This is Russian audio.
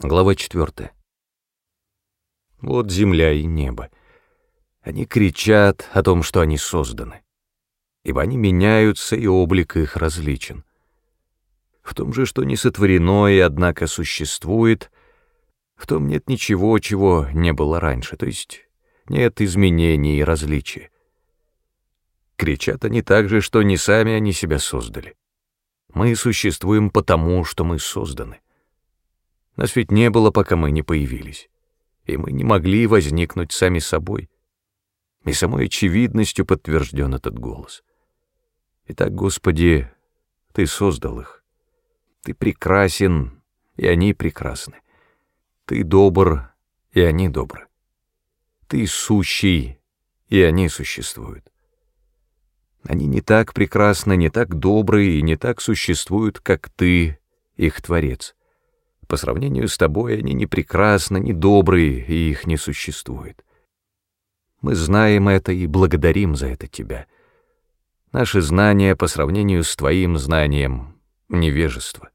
Глава 4. Вот земля и небо. Они кричат о том, что они созданы. Ибо они меняются, и облик их различен. В том же, что не сотворено и, однако, существует, в том нет ничего, чего не было раньше, то есть нет изменений и различий. Кричат они также, что не сами они себя создали. Мы существуем потому, что мы созданы. Нас ведь не было, пока мы не появились, и мы не могли возникнуть сами собой. И самой очевидностью подтвержден этот голос. Итак, Господи, Ты создал их. Ты прекрасен, и они прекрасны. Ты добр, и они добры. Ты сущий, и они существуют. Они не так прекрасны, не так добры и не так существуют, как ты, их Творец. По сравнению с тобой они не прекрасны, не добрые, и их не существует. Мы знаем это и благодарим за это тебя. Наши знания по сравнению с твоим знанием — невежество.